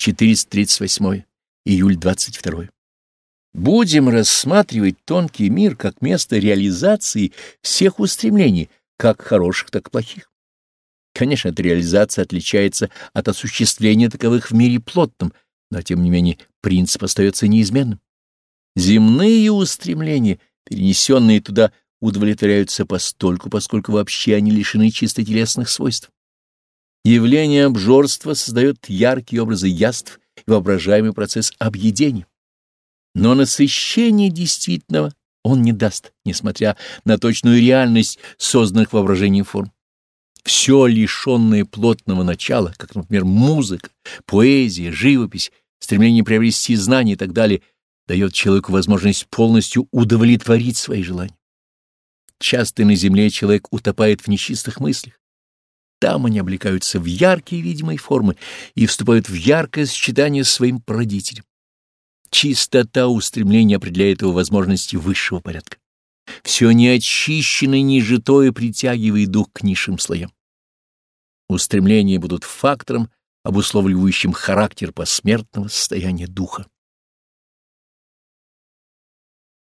438. Июль 22. Будем рассматривать тонкий мир как место реализации всех устремлений, как хороших, так и плохих. Конечно, эта реализация отличается от осуществления таковых в мире плотном, но, тем не менее, принцип остается неизменным. Земные устремления, перенесенные туда, удовлетворяются постольку, поскольку вообще они лишены чисто телесных свойств. Явление обжорства создает яркие образы яств и воображаемый процесс объедения. Но насыщение действительного он не даст, несмотря на точную реальность созданных воображением форм. Все лишенное плотного начала, как, например, музыка, поэзия, живопись, стремление приобрести знания и так далее, дает человеку возможность полностью удовлетворить свои желания. Часто на земле человек утопает в нечистых мыслях. Там они облекаются в яркие видимые формы и вступают в яркое сочетание с своим породителем. Чистота устремления определяет его возможности высшего порядка. Все неочищенное нежитое притягивает дух к низшим слоям. Устремления будут фактором, обусловливающим характер посмертного состояния духа.